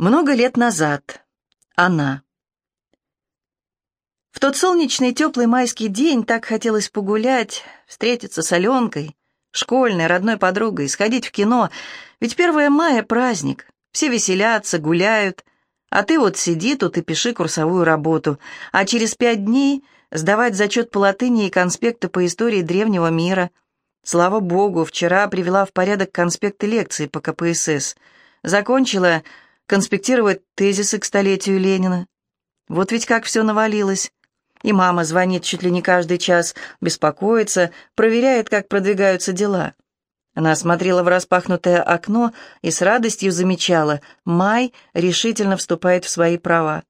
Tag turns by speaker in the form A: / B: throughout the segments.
A: Много лет назад. Она. В тот солнечный теплый майский день так хотелось погулять, встретиться с Аленкой, школьной, родной подругой, сходить в кино. Ведь 1 мая — праздник. Все веселятся, гуляют. А ты вот сиди тут и пиши курсовую работу. А через пять дней сдавать зачет по латыни и конспекты по истории древнего мира. Слава богу, вчера привела в порядок конспекты лекции по КПСС. Закончила конспектировать тезисы к столетию Ленина. Вот ведь как все навалилось. И мама звонит чуть ли не каждый час, беспокоится, проверяет, как продвигаются дела. Она смотрела в распахнутое окно и с радостью замечала, май решительно вступает в свои права.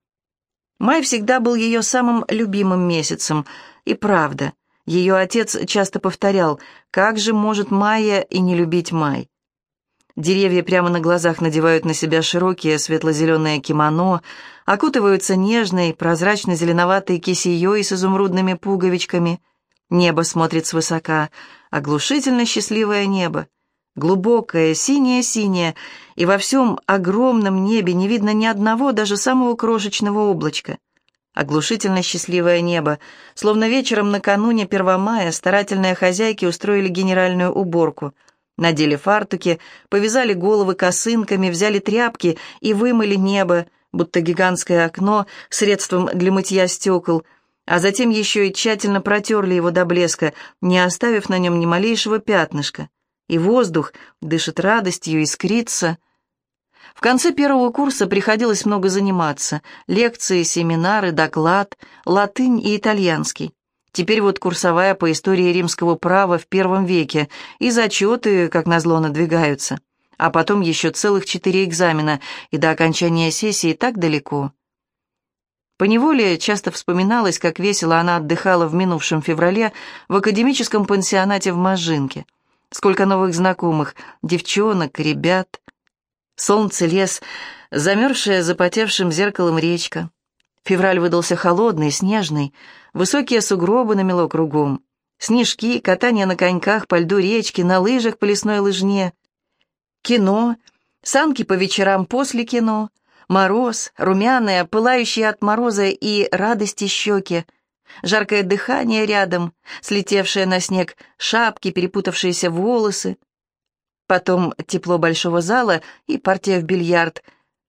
A: Май всегда был ее самым любимым месяцем, и правда, ее отец часто повторял, как же может Майя и не любить май. Деревья прямо на глазах надевают на себя широкие светло-зеленое кимоно, окутываются нежной, прозрачно-зеленоватой кисеей с изумрудными пуговичками. Небо смотрит свысока, оглушительно счастливое небо. Глубокое, синее-синее, и во всем огромном небе не видно ни одного, даже самого крошечного облачка. Оглушительно счастливое небо, словно вечером накануне 1 мая старательные хозяйки устроили генеральную уборку — Надели фартуки, повязали головы косынками, взяли тряпки и вымыли небо, будто гигантское окно, средством для мытья стекол, а затем еще и тщательно протерли его до блеска, не оставив на нем ни малейшего пятнышка. И воздух дышит радостью, искрится. В конце первого курса приходилось много заниматься. Лекции, семинары, доклад, латынь и итальянский. Теперь вот курсовая по истории римского права в первом веке, и зачеты, как назло, надвигаются. А потом еще целых четыре экзамена, и до окончания сессии так далеко. Поневоле часто вспоминалось, как весело она отдыхала в минувшем феврале в академическом пансионате в Можинке. Сколько новых знакомых, девчонок, ребят. Солнце, лес, замерзшая запотевшим зеркалом речка. Февраль выдался холодный, снежный, высокие сугробы намело кругом, снежки, катание на коньках по льду речки, на лыжах по лесной лыжне, кино, санки по вечерам после кино, мороз, румяные, пылающие от мороза и радости щеки, жаркое дыхание рядом, слетевшие на снег шапки, перепутавшиеся волосы, потом тепло большого зала и партия в бильярд,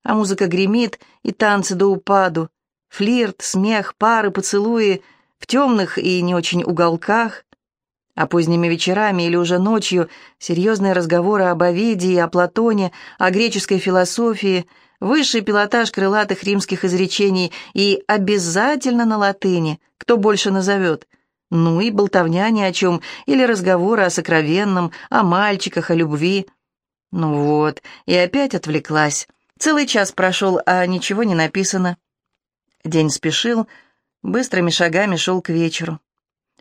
A: а музыка гремит и танцы до упаду, Флирт, смех, пары, поцелуи в темных и не очень уголках, а поздними вечерами или уже ночью серьезные разговоры об Овидии, о Платоне, о греческой философии, высший пилотаж крылатых римских изречений и обязательно на латыни, кто больше назовет. Ну и болтовня ни о чем, или разговоры о сокровенном, о мальчиках, о любви. Ну вот, и опять отвлеклась. Целый час прошел, а ничего не написано. День спешил, быстрыми шагами шел к вечеру.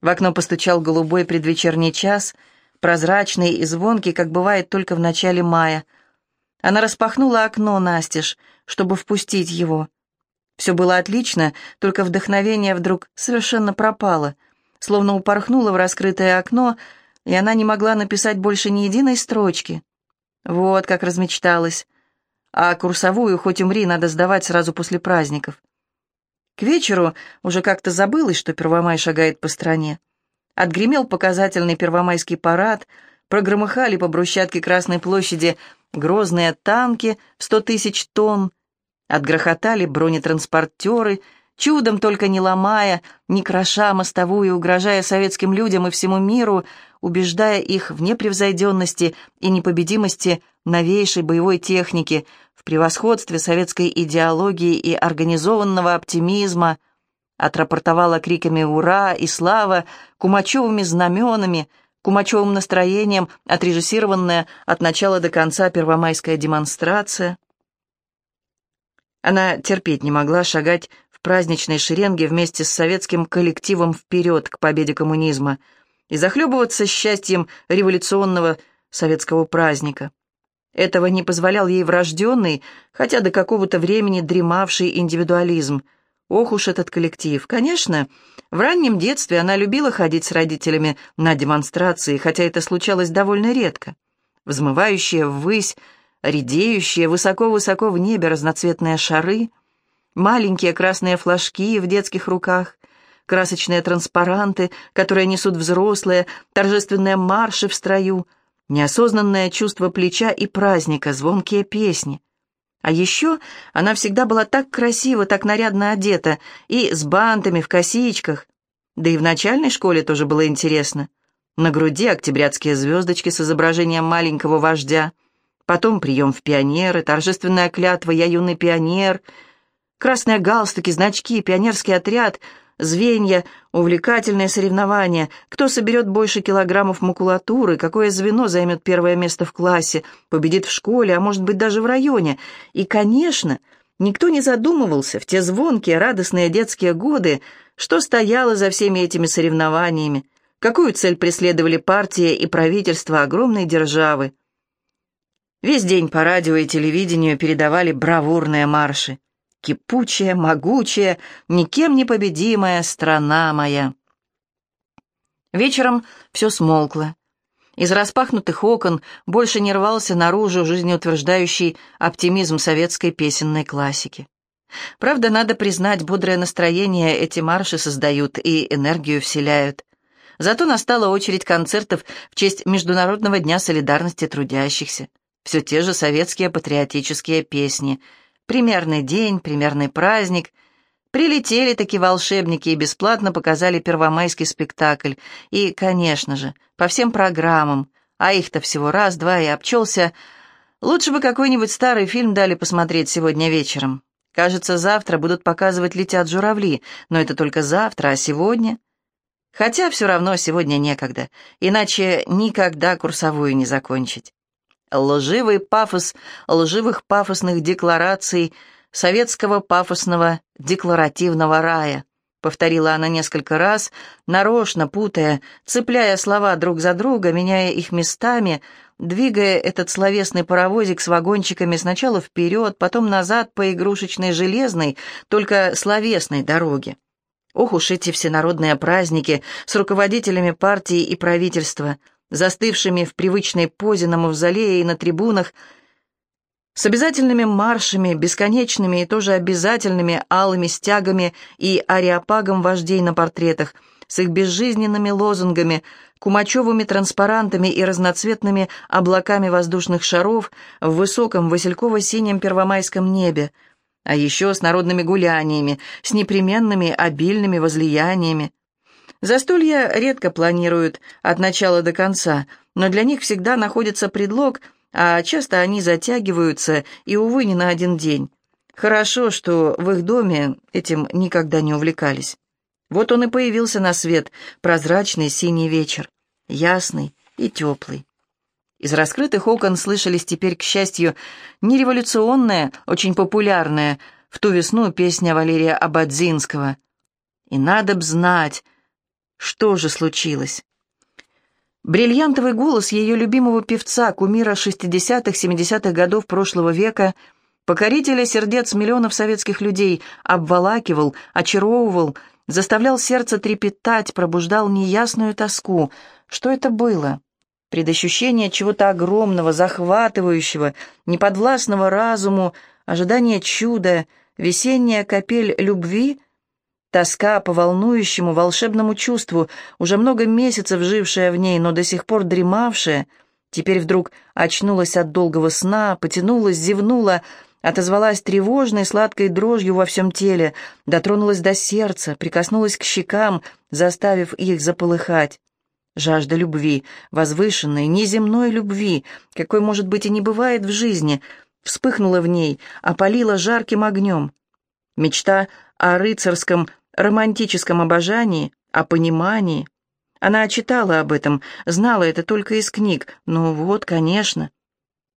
A: В окно постучал голубой предвечерний час, прозрачный и звонкий, как бывает только в начале мая. Она распахнула окно настежь, чтобы впустить его. Все было отлично, только вдохновение вдруг совершенно пропало, словно упорхнуло в раскрытое окно, и она не могла написать больше ни единой строчки. Вот как размечталась. А курсовую, хоть умри, надо сдавать сразу после праздников. К вечеру уже как-то забылось, что Первомай шагает по стране. Отгремел показательный первомайский парад, прогромыхали по брусчатке Красной площади грозные танки в сто тысяч тонн, отгрохотали бронетранспортеры, чудом только не ломая, не кроша мостовую, угрожая советским людям и всему миру, убеждая их в непревзойденности и непобедимости новейшей боевой техники, в превосходстве советской идеологии и организованного оптимизма, отрапортовала криками «Ура!» и «Слава!» кумачевыми знаменами, кумачевым настроением, отрежиссированная от начала до конца первомайская демонстрация. Она терпеть не могла шагать в праздничной шеренге вместе с советским коллективом вперед к победе коммунизма и захлебываться счастьем революционного советского праздника. Этого не позволял ей врожденный, хотя до какого-то времени дремавший индивидуализм. Ох уж этот коллектив. Конечно, в раннем детстве она любила ходить с родителями на демонстрации, хотя это случалось довольно редко. Взмывающие ввысь, редеющие высоко-высоко в небе разноцветные шары, маленькие красные флажки в детских руках, красочные транспаранты, которые несут взрослые, торжественные марши в строю, неосознанное чувство плеча и праздника, звонкие песни. А еще она всегда была так красиво, так нарядно одета, и с бантами в косичках. Да и в начальной школе тоже было интересно. На груди октябрятские звездочки с изображением маленького вождя, потом прием в пионеры, торжественная клятва «Я юный пионер», красные галстуки, значки, пионерский отряд, звенья, увлекательные соревнования, кто соберет больше килограммов макулатуры, какое звено займет первое место в классе, победит в школе, а может быть даже в районе. И, конечно, никто не задумывался в те звонкие, радостные детские годы, что стояло за всеми этими соревнованиями, какую цель преследовали партия и правительство огромной державы. Весь день по радио и телевидению передавали бравурные марши кипучая, могучая, никем не победимая страна моя. Вечером все смолкло. Из распахнутых окон больше не рвался наружу жизнеутверждающий оптимизм советской песенной классики. Правда, надо признать, бодрое настроение эти марши создают и энергию вселяют. Зато настала очередь концертов в честь Международного дня солидарности трудящихся. Все те же советские патриотические песни — Примерный день, примерный праздник. Прилетели такие волшебники и бесплатно показали первомайский спектакль. И, конечно же, по всем программам, а их-то всего раз-два и обчелся, лучше бы какой-нибудь старый фильм дали посмотреть сегодня вечером. Кажется, завтра будут показывать «Летят журавли», но это только завтра, а сегодня... Хотя все равно сегодня некогда, иначе никогда курсовую не закончить. Лживый пафос лживых пафосных деклараций советского пафосного декларативного рая. Повторила она несколько раз, нарочно путая, цепляя слова друг за друга, меняя их местами, двигая этот словесный паровозик с вагончиками сначала вперед, потом назад по игрушечной железной, только словесной дороге. Ох уж эти всенародные праздники с руководителями партии и правительства — застывшими в привычной позе на мавзолее и на трибунах, с обязательными маршами, бесконечными и тоже обязательными алыми стягами и ариапагом вождей на портретах, с их безжизненными лозунгами, кумачевыми транспарантами и разноцветными облаками воздушных шаров в высоком васильково-синем первомайском небе, а еще с народными гуляниями, с непременными обильными возлияниями, Застолья редко планируют от начала до конца, но для них всегда находится предлог, а часто они затягиваются и, увы, не на один день. Хорошо, что в их доме этим никогда не увлекались. Вот он и появился на свет, прозрачный синий вечер, ясный и теплый. Из раскрытых окон слышались теперь, к счастью, не революционная, очень популярная в ту весну песня Валерия Абадзинского. «И надо б знать, что же случилось? Бриллиантовый голос ее любимого певца, кумира 60-70-х годов прошлого века, покорителя сердец миллионов советских людей, обволакивал, очаровывал, заставлял сердце трепетать, пробуждал неясную тоску. Что это было? Предощущение чего-то огромного, захватывающего, неподвластного разуму, ожидание чуда, весенняя капель любви — Тоска по волнующему, волшебному чувству, уже много месяцев жившая в ней, но до сих пор дремавшая, теперь вдруг очнулась от долгого сна, потянулась, зевнула, отозвалась тревожной, сладкой дрожью во всем теле, дотронулась до сердца, прикоснулась к щекам, заставив их заполыхать. Жажда любви, возвышенной, неземной любви, какой, может быть, и не бывает в жизни, вспыхнула в ней, опалила жарким огнем. Мечта о рыцарском романтическом обожании, о понимании. Она читала об этом, знала это только из книг. Ну вот, конечно.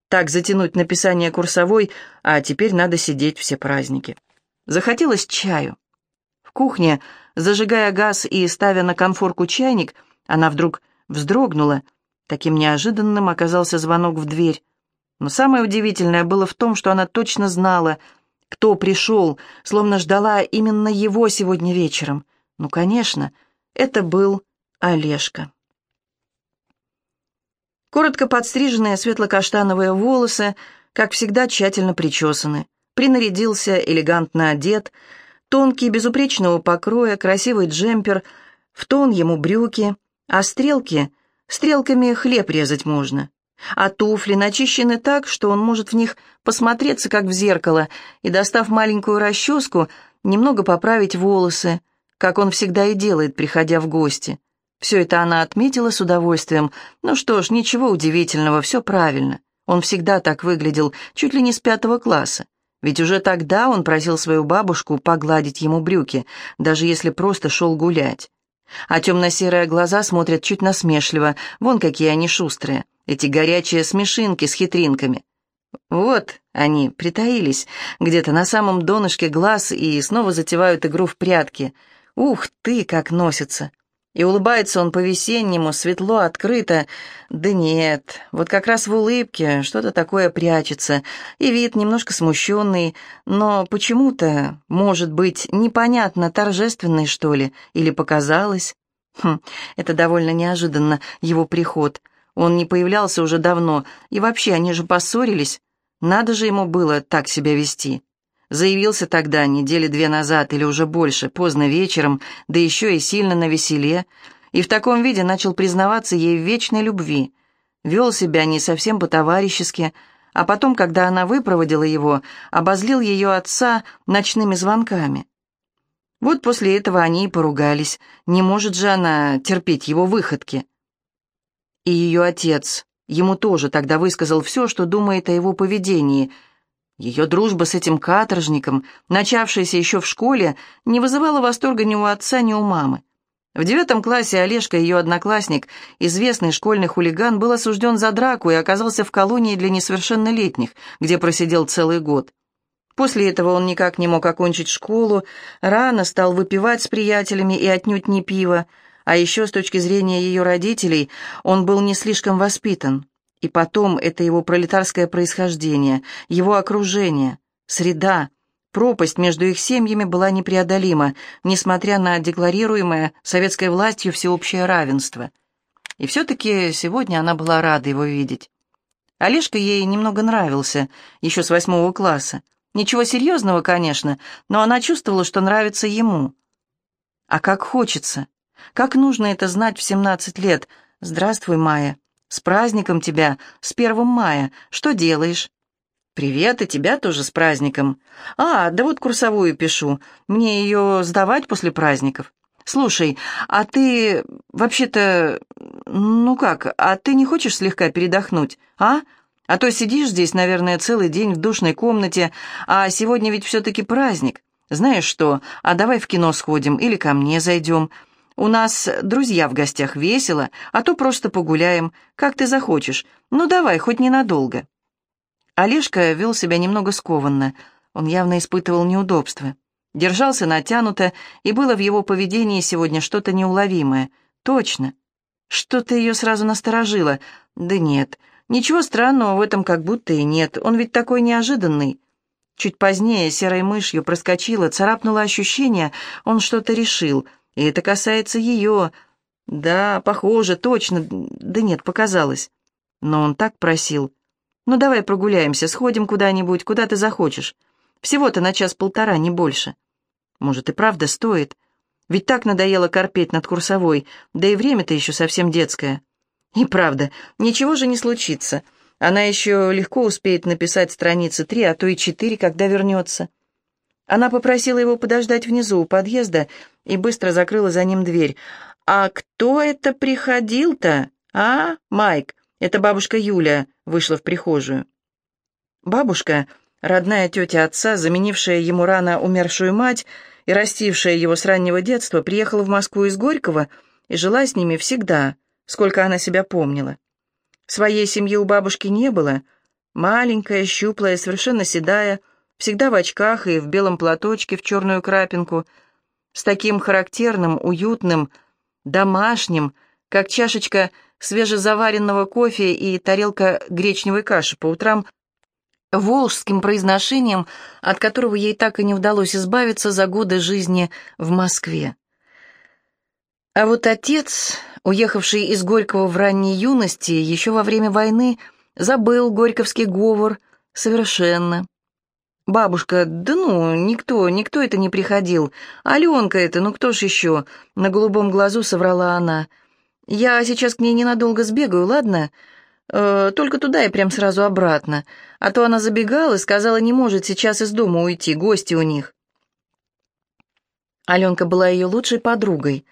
A: Так затянуть написание курсовой, а теперь надо сидеть все праздники. Захотелось чаю. В кухне, зажигая газ и ставя на конфорку чайник, она вдруг вздрогнула. Таким неожиданным оказался звонок в дверь. Но самое удивительное было в том, что она точно знала — кто пришел, словно ждала именно его сегодня вечером. Ну, конечно, это был Олежка. Коротко подстриженные светло-каштановые волосы, как всегда, тщательно причесаны. Принарядился, элегантно одет, тонкий, безупречного покроя, красивый джемпер, в тон ему брюки, а стрелки, стрелками хлеб резать можно. А туфли начищены так, что он может в них посмотреться, как в зеркало, и, достав маленькую расческу, немного поправить волосы, как он всегда и делает, приходя в гости. Все это она отметила с удовольствием. Ну что ж, ничего удивительного, все правильно. Он всегда так выглядел, чуть ли не с пятого класса. Ведь уже тогда он просил свою бабушку погладить ему брюки, даже если просто шел гулять. А темно-серые глаза смотрят чуть насмешливо, вон какие они шустрые, эти горячие смешинки с хитринками. Вот они притаились где-то на самом донышке глаз и снова затевают игру в прятки. Ух ты, как носится! И улыбается он по-весеннему, светло, открыто. Да нет, вот как раз в улыбке что-то такое прячется, и вид немножко смущенный, но почему-то, может быть, непонятно, торжественный, что ли, или показалось. Хм, это довольно неожиданно, его приход. Он не появлялся уже давно, и вообще они же поссорились. Надо же ему было так себя вести. Заявился тогда, недели две назад или уже больше, поздно вечером, да еще и сильно на веселе, и в таком виде начал признаваться ей в вечной любви. Вел себя не совсем по-товарищески, а потом, когда она выпроводила его, обозлил ее отца ночными звонками. Вот после этого они и поругались. Не может же она терпеть его выходки. И ее отец ему тоже тогда высказал все, что думает о его поведении – ее дружба с этим каторжником, начавшаяся еще в школе, не вызывала восторга ни у отца, ни у мамы. В девятом классе Олежка, ее одноклассник, известный школьный хулиган, был осужден за драку и оказался в колонии для несовершеннолетних, где просидел целый год. После этого он никак не мог окончить школу, рано стал выпивать с приятелями и отнюдь не пиво, а еще с точки зрения ее родителей он был не слишком воспитан. И потом это его пролетарское происхождение, его окружение, среда, пропасть между их семьями была непреодолима, несмотря на декларируемое советской властью всеобщее равенство. И все-таки сегодня она была рада его видеть. Олежка ей немного нравился, еще с восьмого класса. Ничего серьезного, конечно, но она чувствовала, что нравится ему. А как хочется, как нужно это знать в семнадцать лет. «Здравствуй, Майя». «С праздником тебя! С первым мая! Что делаешь?» «Привет, и тебя тоже с праздником!» «А, да вот курсовую пишу. Мне ее сдавать после праздников?» «Слушай, а ты вообще-то... Ну как, а ты не хочешь слегка передохнуть, а? А то сидишь здесь, наверное, целый день в душной комнате, а сегодня ведь все-таки праздник. Знаешь что, а давай в кино сходим или ко мне зайдем. У нас друзья в гостях весело, а то просто погуляем, как ты захочешь. Ну давай, хоть ненадолго». Олежка вел себя немного скованно. Он явно испытывал неудобства. Держался натянуто, и было в его поведении сегодня что-то неуловимое. Точно. Что-то ее сразу насторожило. Да нет, ничего странного в этом как будто и нет. Он ведь такой неожиданный. Чуть позднее серой мышью проскочило, царапнуло ощущение, он что-то решил — и это касается ее. Да, похоже, точно. Да нет, показалось. Но он так просил. Ну, давай прогуляемся, сходим куда-нибудь, куда ты захочешь. Всего-то на час-полтора, не больше. Может, и правда стоит. Ведь так надоело корпеть над курсовой, да и время-то еще совсем детское. И правда, ничего же не случится. Она еще легко успеет написать страницы три, а то и четыре, когда вернется. Она попросила его подождать внизу у подъезда и быстро закрыла за ним дверь. «А кто это приходил-то? А, Майк?» Это бабушка Юля вышла в прихожую. Бабушка, родная тетя отца, заменившая ему рано умершую мать и растившая его с раннего детства, приехала в Москву из Горького и жила с ними всегда, сколько она себя помнила. Своей семьи у бабушки не было. Маленькая, щуплая, совершенно седая – всегда в очках и в белом платочке в черную крапинку, с таким характерным, уютным, домашним, как чашечка свежезаваренного кофе и тарелка гречневой каши по утрам, волжским произношением, от которого ей так и не удалось избавиться за годы жизни в Москве. А вот отец, уехавший из Горького в ранней юности, еще во время войны, забыл горьковский говор, «Совершенно». «Бабушка, да ну, никто, никто это не приходил. Аленка это, ну кто ж еще?» На голубом глазу соврала она. «Я сейчас к ней ненадолго сбегаю, ладно? Э, только туда и прям сразу обратно. А то она забегала и сказала, не может сейчас из дома уйти, гости у них». Аленка была ее лучшей подругой.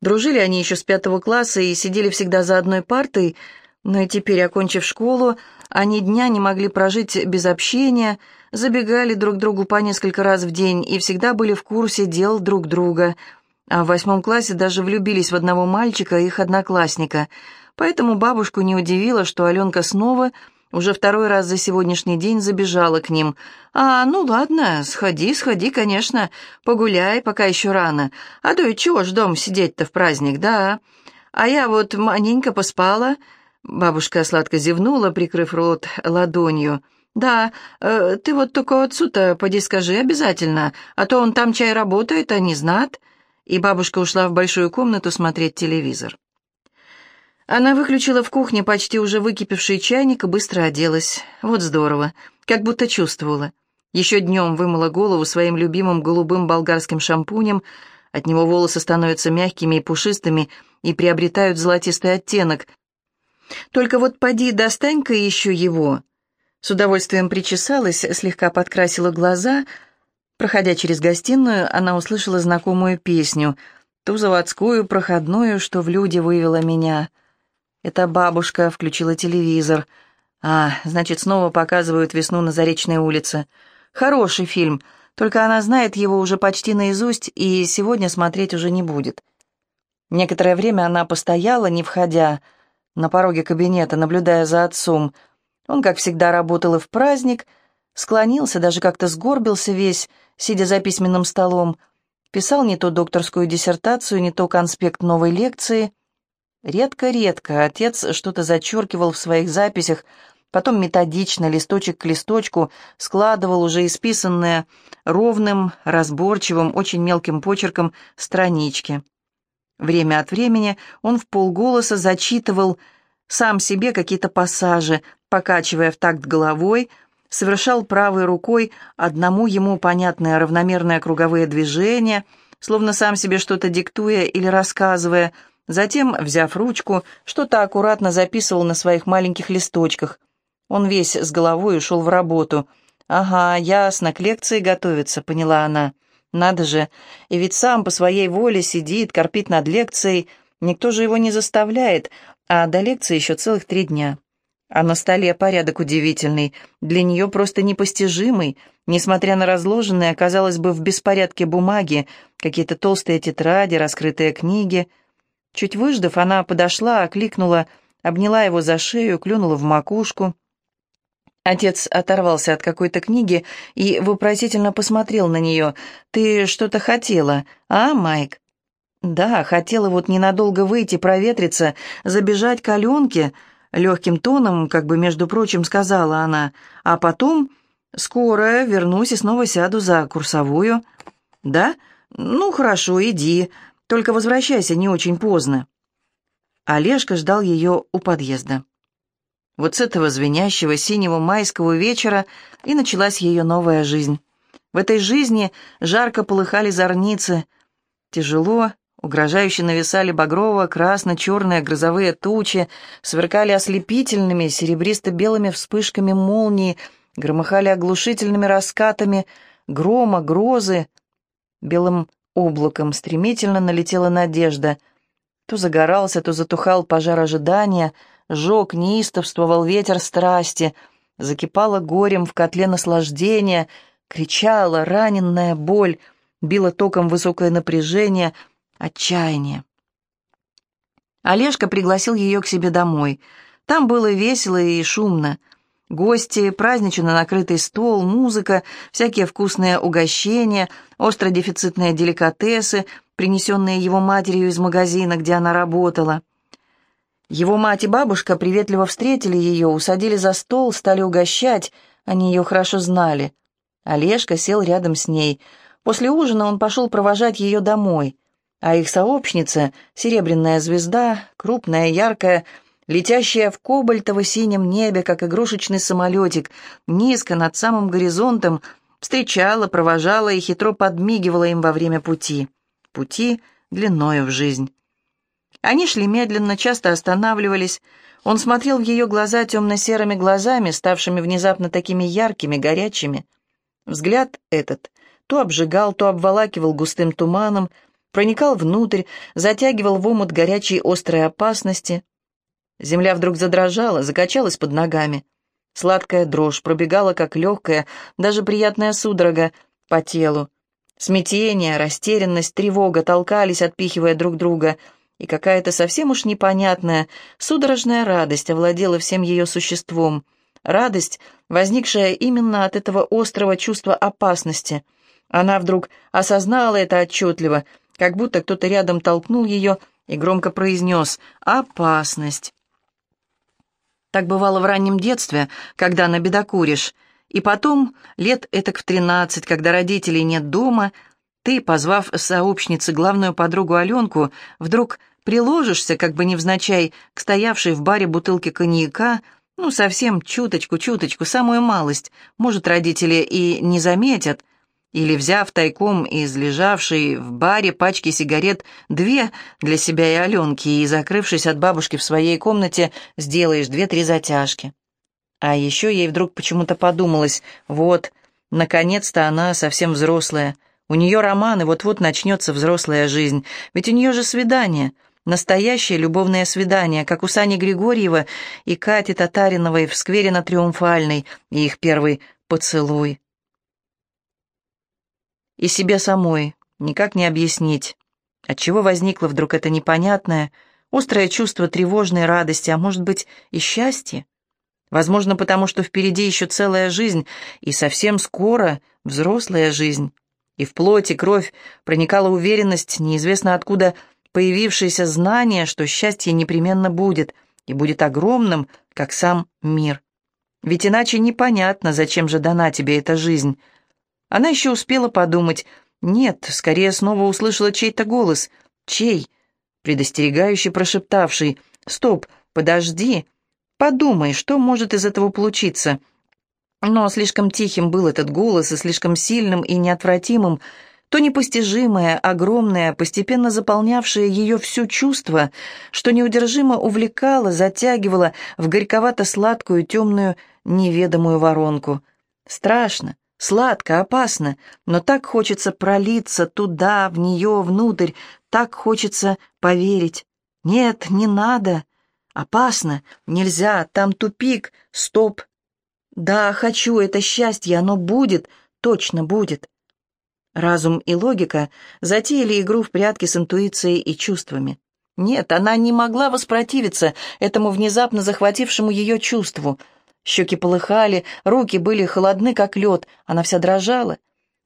A: Дружили они еще с пятого класса и сидели всегда за одной партой, но и теперь, окончив школу, они дня не могли прожить без общения, забегали друг другу по несколько раз в день и всегда были в курсе дел друг друга. А в восьмом классе даже влюбились в одного мальчика, их одноклассника. Поэтому бабушку не удивило, что Аленка снова уже второй раз за сегодняшний день забежала к ним. «А, ну ладно, сходи, сходи, конечно, погуляй, пока еще рано. А то и чего ж дом сидеть-то в праздник, да? А я вот маненько поспала». Бабушка сладко зевнула, прикрыв рот ладонью. «Да, э, ты вот только отцу-то поди скажи обязательно, а то он там чай работает, а не знат». И бабушка ушла в большую комнату смотреть телевизор. Она выключила в кухне почти уже выкипевший чайник и быстро оделась. Вот здорово, как будто чувствовала. Еще днем вымыла голову своим любимым голубым болгарским шампунем, от него волосы становятся мягкими и пушистыми и приобретают золотистый оттенок. Только вот поди достань-ка еще его. С удовольствием причесалась, слегка подкрасила глаза. Проходя через гостиную, она услышала знакомую песню, ту заводскую, проходную, что в люди вывела меня — это бабушка включила телевизор. А, значит, снова показывают «Весну на Заречной улице». Хороший фильм, только она знает его уже почти наизусть и сегодня смотреть уже не будет. Некоторое время она постояла, не входя, на пороге кабинета, наблюдая за отцом. Он, как всегда, работал и в праздник, склонился, даже как-то сгорбился весь, сидя за письменным столом, писал не то докторскую диссертацию, не то конспект новой лекции. Редко-редко отец что-то зачеркивал в своих записях, потом методично, листочек к листочку, складывал уже исписанные ровным, разборчивым, очень мелким почерком странички. Время от времени он в полголоса зачитывал сам себе какие-то пассажи, покачивая в такт головой, совершал правой рукой одному ему понятные равномерные круговые движения, словно сам себе что-то диктуя или рассказывая – Затем, взяв ручку, что-то аккуратно записывал на своих маленьких листочках. Он весь с головой ушел в работу. «Ага, ясно, к лекции готовится», — поняла она. «Надо же, и ведь сам по своей воле сидит, корпит над лекцией. Никто же его не заставляет, а до лекции еще целых три дня». А на столе порядок удивительный, для нее просто непостижимый, несмотря на разложенные, казалось бы, в беспорядке бумаги, какие-то толстые тетради, раскрытые книги — Чуть выждав, она подошла, окликнула, обняла его за шею, клюнула в макушку. Отец оторвался от какой-то книги и вопросительно посмотрел на нее. «Ты что-то хотела, а, Майк?» «Да, хотела вот ненадолго выйти, проветриться, забежать к Аленке», — легким тоном, как бы, между прочим, сказала она. «А потом скоро вернусь и снова сяду за курсовую». «Да? Ну, хорошо, иди», только возвращайся не очень поздно». Олежка ждал ее у подъезда. Вот с этого звенящего синего майского вечера и началась ее новая жизнь. В этой жизни жарко полыхали зорницы. Тяжело, угрожающе нависали багрово-красно-черные грозовые тучи, сверкали ослепительными серебристо-белыми вспышками молнии, громыхали оглушительными раскатами грома, грозы. Белым облаком стремительно налетела надежда. То загорался, то затухал пожар ожидания, жег, неистовствовал ветер страсти, закипала горем в котле наслаждения, кричала раненная боль, била током высокое напряжение, отчаяние. Олежка пригласил ее к себе домой. Там было весело и шумно. Гости, празднично накрытый стол, музыка, всякие вкусные угощения, остро-дефицитные деликатесы, принесенные его матерью из магазина, где она работала. Его мать и бабушка приветливо встретили ее, усадили за стол, стали угощать, они ее хорошо знали. Олежка сел рядом с ней. После ужина он пошел провожать ее домой, а их сообщница, серебряная звезда, крупная, яркая, летящая в кобальтово-синем небе, как игрушечный самолетик, низко над самым горизонтом, встречала, провожала и хитро подмигивала им во время пути. Пути длиною в жизнь. Они шли медленно, часто останавливались. Он смотрел в ее глаза темно-серыми глазами, ставшими внезапно такими яркими, горячими. Взгляд этот то обжигал, то обволакивал густым туманом, проникал внутрь, затягивал в омут горячей острой опасности. Земля вдруг задрожала, закачалась под ногами. Сладкая дрожь пробегала, как легкая, даже приятная судорога по телу. Смятение, растерянность, тревога толкались, отпихивая друг друга, и какая-то совсем уж непонятная, судорожная радость овладела всем ее существом. Радость, возникшая именно от этого острого чувства опасности. Она вдруг осознала это отчетливо, как будто кто-то рядом толкнул ее и громко произнес «Опасность». Так бывало в раннем детстве, когда набедокуришь. И потом, лет этак в тринадцать, когда родителей нет дома, ты, позвав сообщницы главную подругу Аленку, вдруг приложишься, как бы невзначай, к стоявшей в баре бутылке коньяка, ну, совсем чуточку-чуточку, самую малость. Может, родители и не заметят, или, взяв тайком из лежавшей в баре пачки сигарет две для себя и Аленки, и, закрывшись от бабушки в своей комнате, сделаешь две-три затяжки. А еще ей вдруг почему-то подумалось, вот, наконец-то она совсем взрослая. У нее роман, и вот-вот начнется взрослая жизнь. Ведь у нее же свидание, настоящее любовное свидание, как у Сани Григорьева и Кати Татариновой в сквере на Триумфальной, и их первый поцелуй и себе самой никак не объяснить, отчего возникло вдруг это непонятное, острое чувство тревожной радости, а может быть и счастья. Возможно, потому что впереди еще целая жизнь, и совсем скоро взрослая жизнь. И в плоти кровь проникала уверенность, неизвестно откуда появившееся знание, что счастье непременно будет, и будет огромным, как сам мир. Ведь иначе непонятно, зачем же дана тебе эта жизнь — она еще успела подумать. Нет, скорее снова услышала чей-то голос. Чей? Предостерегающий прошептавший. «Стоп, подожди. Подумай, что может из этого получиться?» Но слишком тихим был этот голос, и слишком сильным и неотвратимым, то непостижимое, огромное, постепенно заполнявшее ее всю чувство, что неудержимо увлекало, затягивало в горьковато-сладкую, темную, неведомую воронку. Страшно, Сладко, опасно, но так хочется пролиться туда, в нее, внутрь, так хочется поверить. Нет, не надо. Опасно, нельзя, там тупик, стоп. Да, хочу это счастье, оно будет, точно будет. Разум и логика затеяли игру в прятки с интуицией и чувствами. Нет, она не могла воспротивиться этому внезапно захватившему ее чувству — Щеки полыхали, руки были холодны, как лед, она вся дрожала.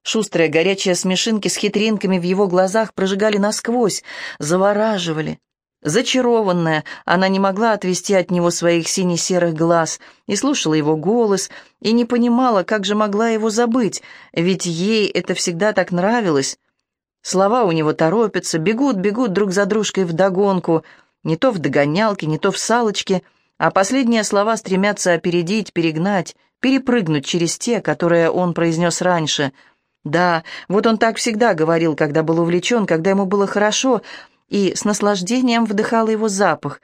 A: Шустрые горячие смешинки с хитринками в его глазах прожигали насквозь, завораживали. Зачарованная, она не могла отвести от него своих сине-серых глаз и слушала его голос, и не понимала, как же могла его забыть, ведь ей это всегда так нравилось. Слова у него торопятся, бегут, бегут друг за дружкой вдогонку, не то в догонялке, не то в салочке — а последние слова стремятся опередить, перегнать, перепрыгнуть через те, которые он произнес раньше. Да, вот он так всегда говорил, когда был увлечен, когда ему было хорошо, и с наслаждением вдыхал его запах.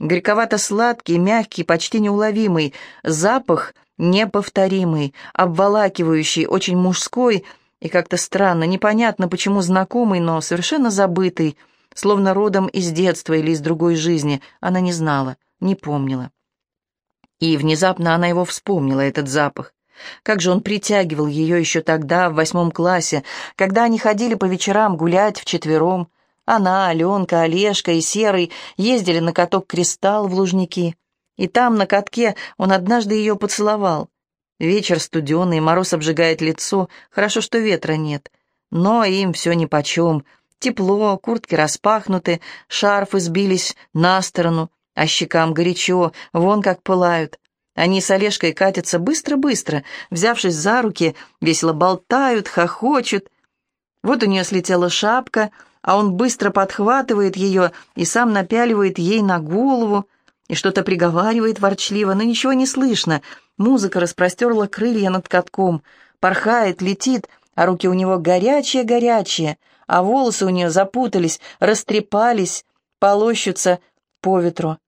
A: Горьковато-сладкий, мягкий, почти неуловимый, запах неповторимый, обволакивающий, очень мужской и как-то странно, непонятно почему знакомый, но совершенно забытый, словно родом из детства или из другой жизни, она не знала не помнила. И внезапно она его вспомнила, этот запах. Как же он притягивал ее еще тогда, в восьмом классе, когда они ходили по вечерам гулять вчетвером. Она, Аленка, Олежка и Серый ездили на каток «Кристалл» в Лужники. И там, на катке, он однажды ее поцеловал. Вечер студеный, мороз обжигает лицо, хорошо, что ветра нет. Но им все нипочем. Тепло, куртки распахнуты, шарфы сбились на сторону — а щекам горячо, вон как пылают. Они с Олежкой катятся быстро-быстро, взявшись за руки, весело болтают, хохочут. Вот у нее слетела шапка, а он быстро подхватывает ее и сам напяливает ей на голову, и что-то приговаривает ворчливо, но ничего не слышно. Музыка распростерла крылья над катком, порхает, летит, а руки у него горячие-горячие, а волосы у нее запутались, растрепались, полощутся по ветру.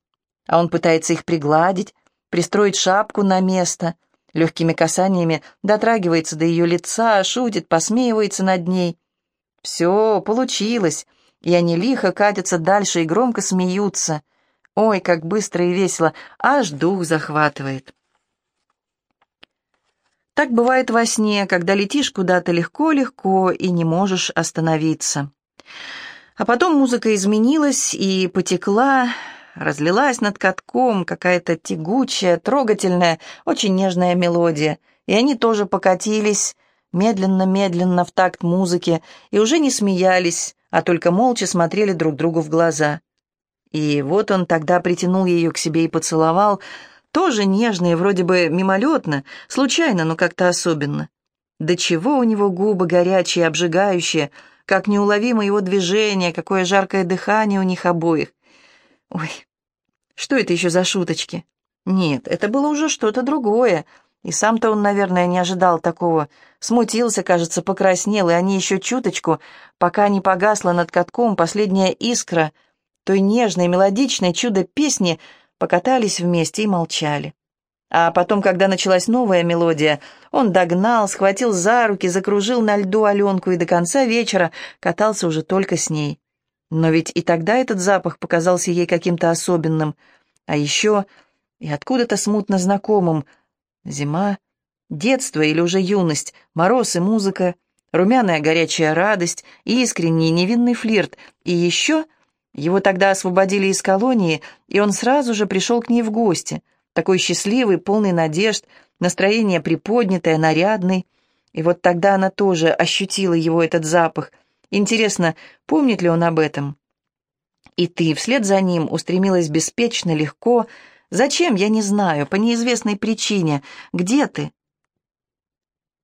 A: А он пытается их пригладить, пристроить шапку на место, легкими касаниями дотрагивается до ее лица, шутит, посмеивается над ней. Все, получилось, и они лихо катятся дальше и громко смеются. Ой, как быстро и весело, аж дух захватывает. Так бывает во сне, когда летишь куда-то легко-легко и не можешь остановиться. А потом музыка изменилась и потекла, разлилась над катком какая-то тягучая, трогательная, очень нежная мелодия, и они тоже покатились медленно-медленно в такт музыки и уже не смеялись, а только молча смотрели друг другу в глаза. И вот он тогда притянул ее к себе и поцеловал, тоже нежно и вроде бы мимолетно, случайно, но как-то особенно. До чего у него губы горячие, обжигающие, как неуловимо его движение, какое жаркое дыхание у них обоих. Ой, что это еще за шуточки? Нет, это было уже что-то другое. И сам-то он, наверное, не ожидал такого. Смутился, кажется, покраснел, и они еще чуточку, пока не погасла над катком последняя искра той нежной, мелодичной чудо-песни, покатались вместе и молчали. А потом, когда началась новая мелодия, он догнал, схватил за руки, закружил на льду Аленку и до конца вечера катался уже только с ней. Но ведь и тогда этот запах показался ей каким-то особенным, а еще и откуда-то смутно знакомым. Зима, детство или уже юность, мороз и музыка, румяная горячая радость, искренний невинный флирт, и еще его тогда освободили из колонии, и он сразу же пришел к ней в гости, такой счастливый, полный надежд, настроение приподнятое, нарядный. И вот тогда она тоже ощутила его этот запах — Интересно, помнит ли он об этом? И ты вслед за ним устремилась беспечно, легко. Зачем, я не знаю, по неизвестной причине. Где ты?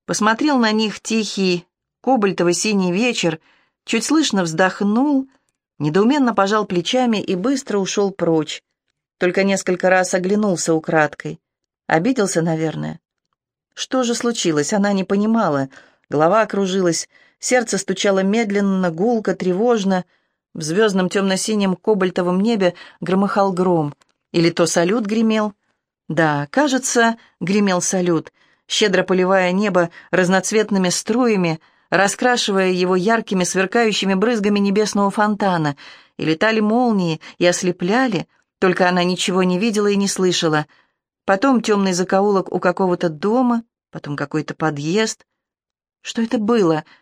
A: Посмотрел на них тихий, кобальтово-синий вечер, чуть слышно вздохнул, недоуменно пожал плечами и быстро ушел прочь. Только несколько раз оглянулся украдкой. Обиделся, наверное. Что же случилось, она не понимала. Голова окружилась, Сердце стучало медленно, гулко, тревожно. В звездном темно-синем кобальтовом небе громыхал гром. Или то салют гремел? Да, кажется, гремел салют, щедро поливая небо разноцветными струями, раскрашивая его яркими сверкающими брызгами небесного фонтана. И летали молнии, и ослепляли, только она ничего не видела и не слышала. Потом темный закоулок у какого-то дома, потом какой-то подъезд. Что это было? —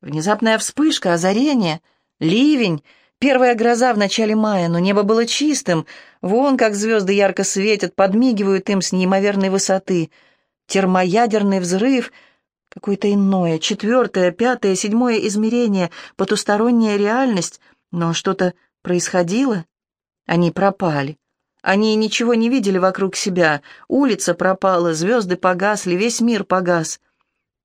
A: Внезапная вспышка, озарение, ливень, первая гроза в начале мая, но небо было чистым, вон как звезды ярко светят, подмигивают им с неимоверной высоты. Термоядерный взрыв, какое-то иное, четвертое, пятое, седьмое измерение, потусторонняя реальность, но что-то происходило. Они пропали. Они ничего не видели вокруг себя. Улица пропала, звезды погасли, весь мир погас.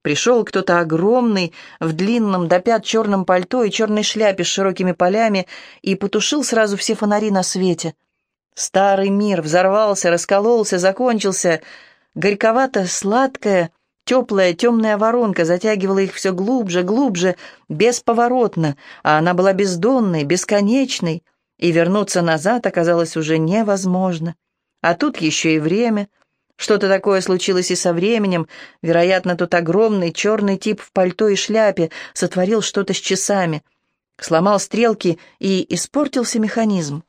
A: Пришел кто-то огромный, в длинном до пят черном пальто и черной шляпе с широкими полями и потушил сразу все фонари на свете. Старый мир взорвался, раскололся, закончился. Горьковато-сладкая, теплая темная воронка затягивала их все глубже, глубже, бесповоротно, а она была бездонной, бесконечной, и вернуться назад оказалось уже невозможно. А тут еще и время — что-то такое случилось и со временем. Вероятно, тот огромный черный тип в пальто и шляпе сотворил что-то с часами. Сломал стрелки и испортился механизм.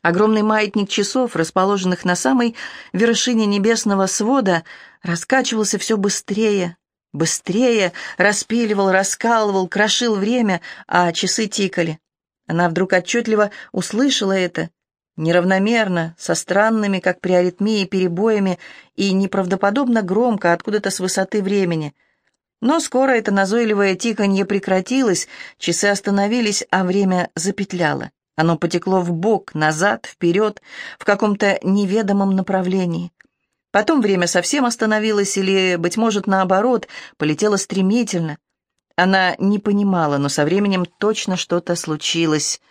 A: Огромный маятник часов, расположенных на самой вершине небесного свода, раскачивался все быстрее, быстрее, распиливал, раскалывал, крошил время, а часы тикали. Она вдруг отчетливо услышала это неравномерно, со странными, как при аритмии, перебоями и неправдоподобно громко откуда-то с высоты времени. Но скоро это назойливое тиканье прекратилось, часы остановились, а время запетляло. Оно потекло в бок, назад, вперед, в каком-то неведомом направлении. Потом время совсем остановилось или, быть может, наоборот, полетело стремительно. Она не понимала, но со временем точно что-то случилось —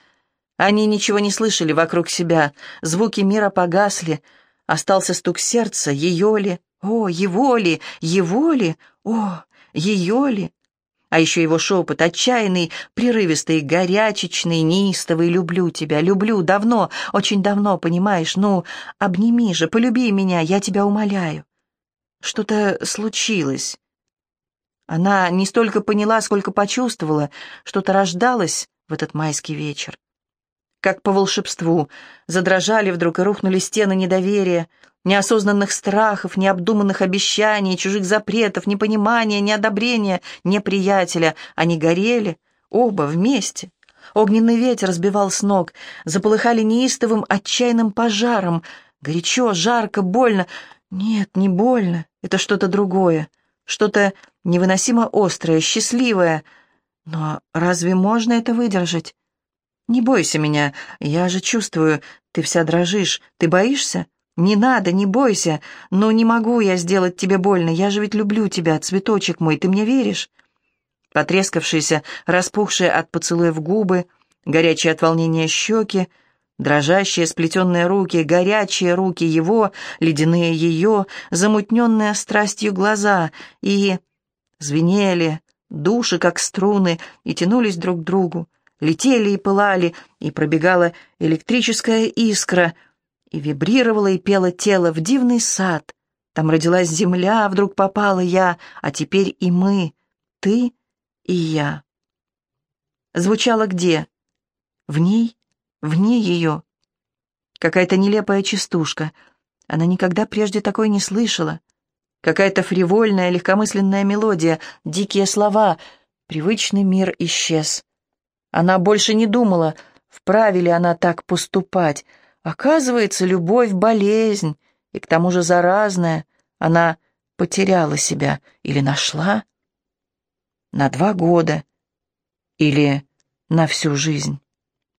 A: Они ничего не слышали вокруг себя, звуки мира погасли, остался стук сердца, ее ли, о, его ли, его ли, о, ее ли. А еще его шепот, отчаянный, прерывистый, горячечный, неистовый «люблю тебя, люблю, давно, очень давно, понимаешь, ну, обними же, полюби меня, я тебя умоляю». Что-то случилось. Она не столько поняла, сколько почувствовала, что-то рождалось в этот майский вечер. Как по волшебству, задрожали вдруг и рухнули стены недоверия, неосознанных страхов, необдуманных обещаний, чужих запретов, непонимания, неодобрения, неприятеля. Они горели, оба вместе. Огненный ветер сбивал с ног, заполыхали неистовым отчаянным пожаром. Горячо, жарко, больно. Нет, не больно, это что-то другое, что-то невыносимо острое, счастливое. Но разве можно это выдержать? «Не бойся меня, я же чувствую, ты вся дрожишь. Ты боишься? Не надо, не бойся. Но не могу я сделать тебе больно, я же ведь люблю тебя, цветочек мой, ты мне веришь?» Потрескавшиеся, распухшие от поцелуев губы, горячие от волнения щеки, дрожащие сплетенные руки, горячие руки его, ледяные ее, замутненные страстью глаза, и звенели души, как струны, и тянулись друг к другу летели и пылали, и пробегала электрическая искра, и вибрировало и пело тело в дивный сад. Там родилась земля, вдруг попала я, а теперь и мы, ты и я. Звучало где? В ней? Вне ее? Какая-то нелепая частушка. Она никогда прежде такой не слышала. Какая-то фривольная, легкомысленная мелодия, дикие слова. Привычный мир исчез. Она больше не думала, вправе ли она так поступать. Оказывается, любовь — болезнь, и к тому же заразная. Она потеряла себя или нашла? На два года или на всю жизнь.